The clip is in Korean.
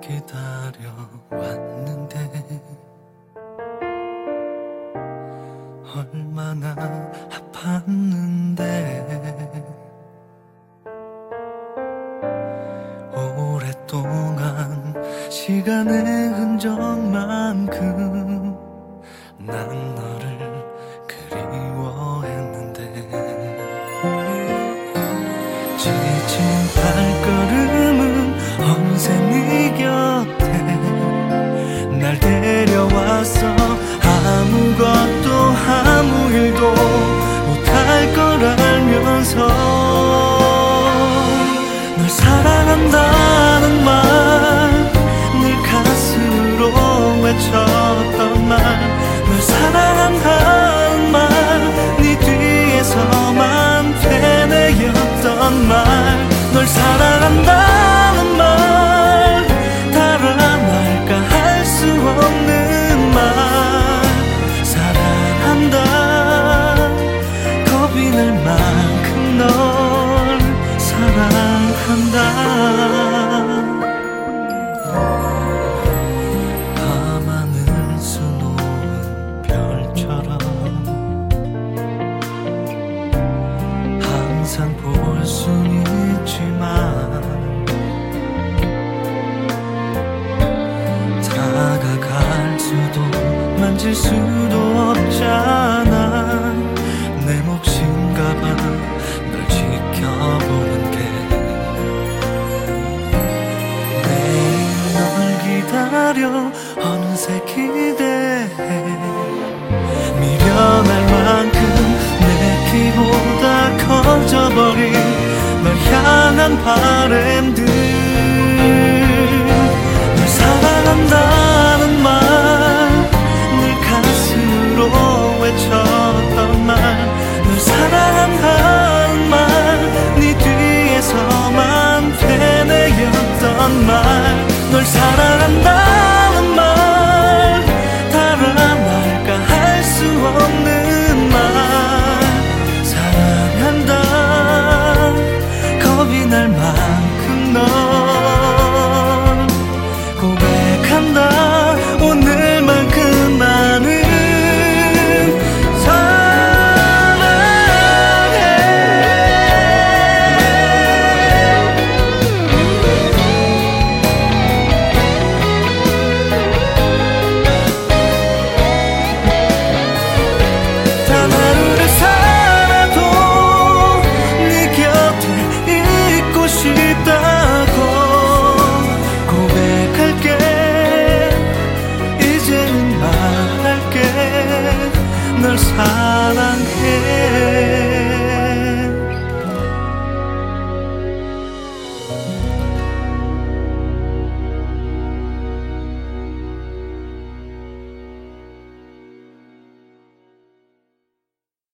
기다려왔는데 얼마나 아팠는데 오랫동안 시간의 흔적만큼 항상 볼 순 있지만 다가갈 수도 만질 수도 없잖아. 내 몫인가 봐널 지켜보는 게 내일 널 기다려. 어느새 기대 찬란한 바램들. 날